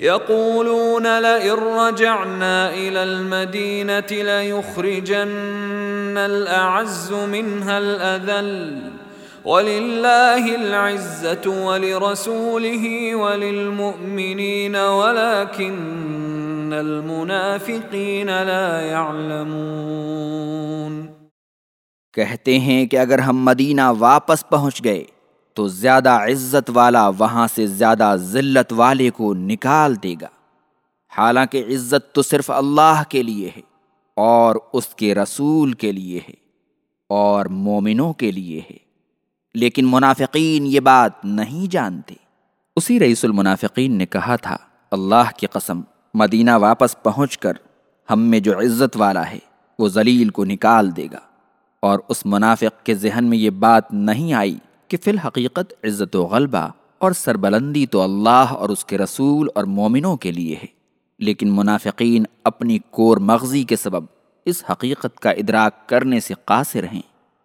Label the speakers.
Speaker 1: يقولون لئن رجعنا إلى المدينة ليخرجن الأعز منها الأذل. ولله العزة ولرسوله وللمؤمنين، ولكن المنافقين لا يعلمون.
Speaker 2: کہتے ہیں کہ اگر ہم مدینہ واپس پہنچ گئے تو زیادہ عزت والا وہاں سے زیادہ ذلت والے کو نکال دے گا۔ حالانکہ عزت تو صرف اللہ کے لیے ہے اور اس کے رسول کے لیے ہے اور مومنوں کے لیے ہے۔ لیکن منافقین یہ بات نہیں جانتے۔ اسی رئیس المنافقین نے کہا تھا، اللہ کی قسم، مدینہ واپس پہنچ کر ہم میں جو عزت والا ہے، وہ ذلیل کو نکال دے گا۔ اور اس منافق کے ذہن میں یہ بات نہیں آئی کہ فی الحقیقت عزت و غلبہ اور سربلندی تو اللہ اور اس کے رسول اور مومنوں کے لیے ہے۔ لیکن منافقین اپنی کور مغزی کے سبب اس حقیقت کا ادراک کرنے سے قاصر ہیں۔